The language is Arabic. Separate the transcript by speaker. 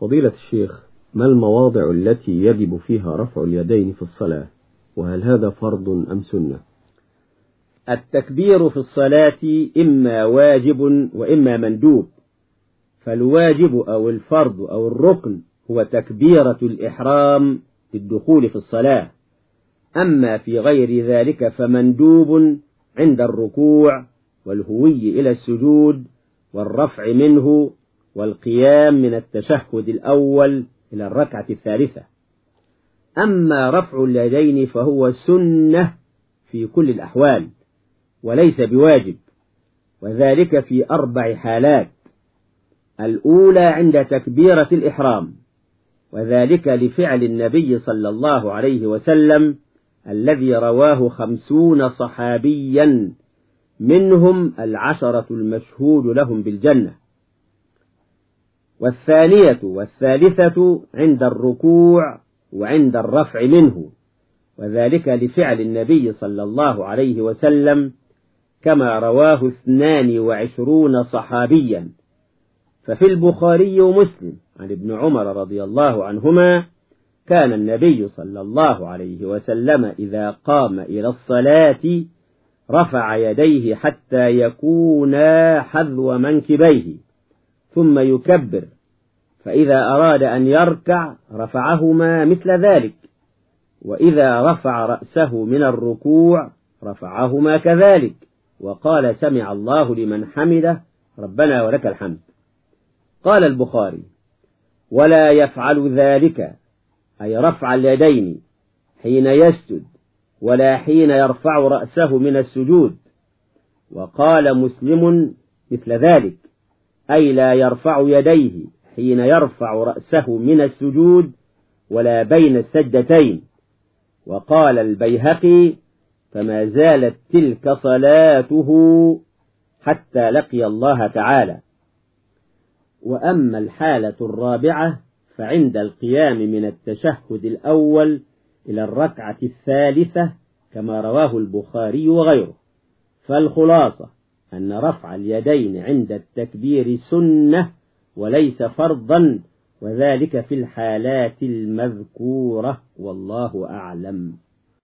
Speaker 1: فضيلة الشيخ ما المواضع التي يجب فيها رفع اليدين في الصلاة؟ وهل هذا فرض أم سنة؟
Speaker 2: التكبير في الصلاة إما واجب وإما مندوب. فالواجب أو الفرض أو الركن هو تكبيرة الإحرام للدخول في الصلاة. أما في غير ذلك فمندوب عند الركوع والهوي إلى السجود والرفع منه والقيام من التشهد الأول إلى الركعة الثالثة. أما رفع اليدين فهو سنة في كل الأحوال وليس بواجب وذلك في أربع حالات. الأولى عند تكبيرة الإحرام وذلك لفعل النبي صلى الله عليه وسلم الذي رواه خمسون صحابيا منهم العشرة المشهود لهم بالجنة. والثانية والثالثة عند الركوع وعند الرفع منه وذلك لفعل النبي صلى الله عليه وسلم كما رواه اثنان وعشرون صحابيا. ففي البخاري ومسلم عن ابن عمر رضي الله عنهما كان النبي صلى الله عليه وسلم إذا قام إلى الصلاة رفع يديه حتى يكونا حذو منكبيه ثم يكبر فإذا أراد أن يركع رفعهما مثل ذلك وإذا رفع رأسه من الركوع رفعهما كذلك وقال سمع الله لمن حمده ربنا ولك الحمد. قال البخاري ولا يفعل ذلك أي رفع اليدين حين يسجد ولا حين يرفع رأسه من السجود. وقال مسلم مثل ذلك أي لا يرفع يديه حين يرفع رأسه من السجود ولا بين السجدتين. وقال البيهقي فما زالت تلك صلاته حتى لقي الله تعالى. وأما الحالة الرابعة فعند القيام من التشهد الأول إلى الركعة الثالثة كما رواه البخاري وغيره. فالخلاصة أن رفع اليدين عند التكبير سنة وليس فرضا وذلك في الحالات المذكورة. والله أعلم.